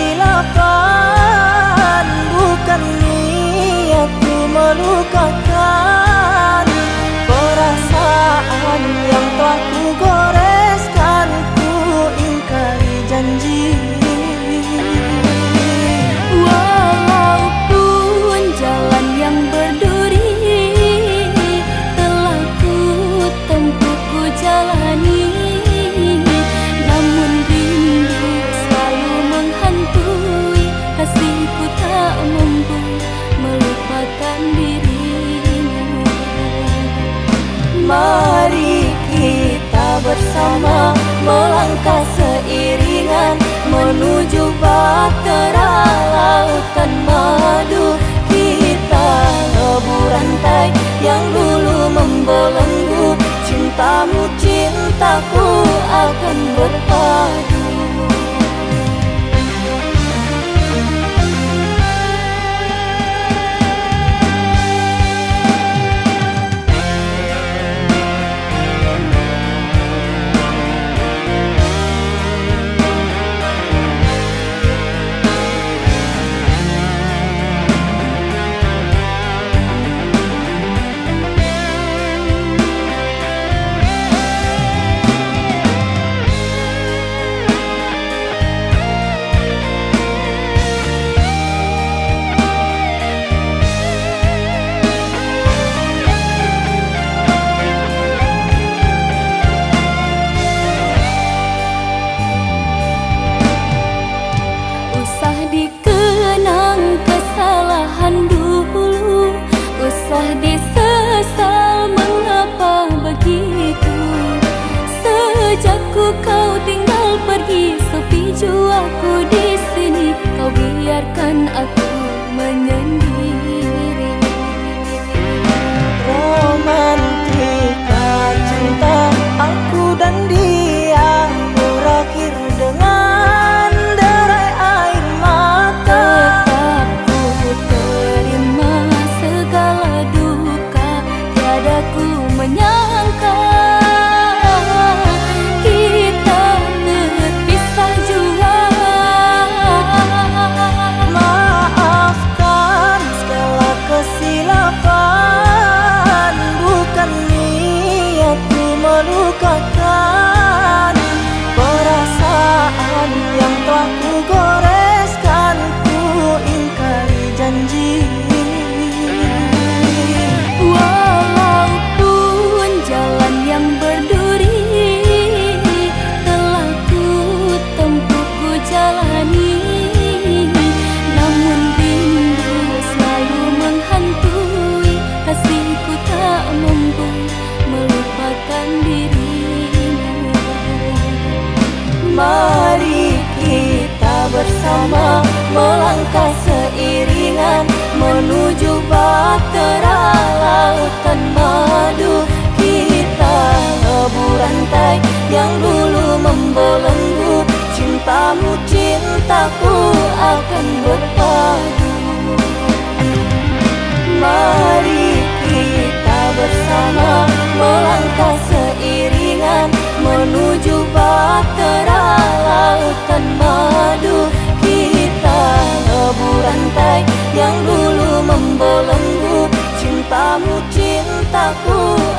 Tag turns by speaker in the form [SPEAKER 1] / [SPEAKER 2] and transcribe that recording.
[SPEAKER 1] ศิลปกร
[SPEAKER 2] Mari kita bersama melangkah seiringan menuju batera laut biarkan aku bahtera lautan madu. Kita Lebu rantai yang dulu membelenggu Cintamu cintaku.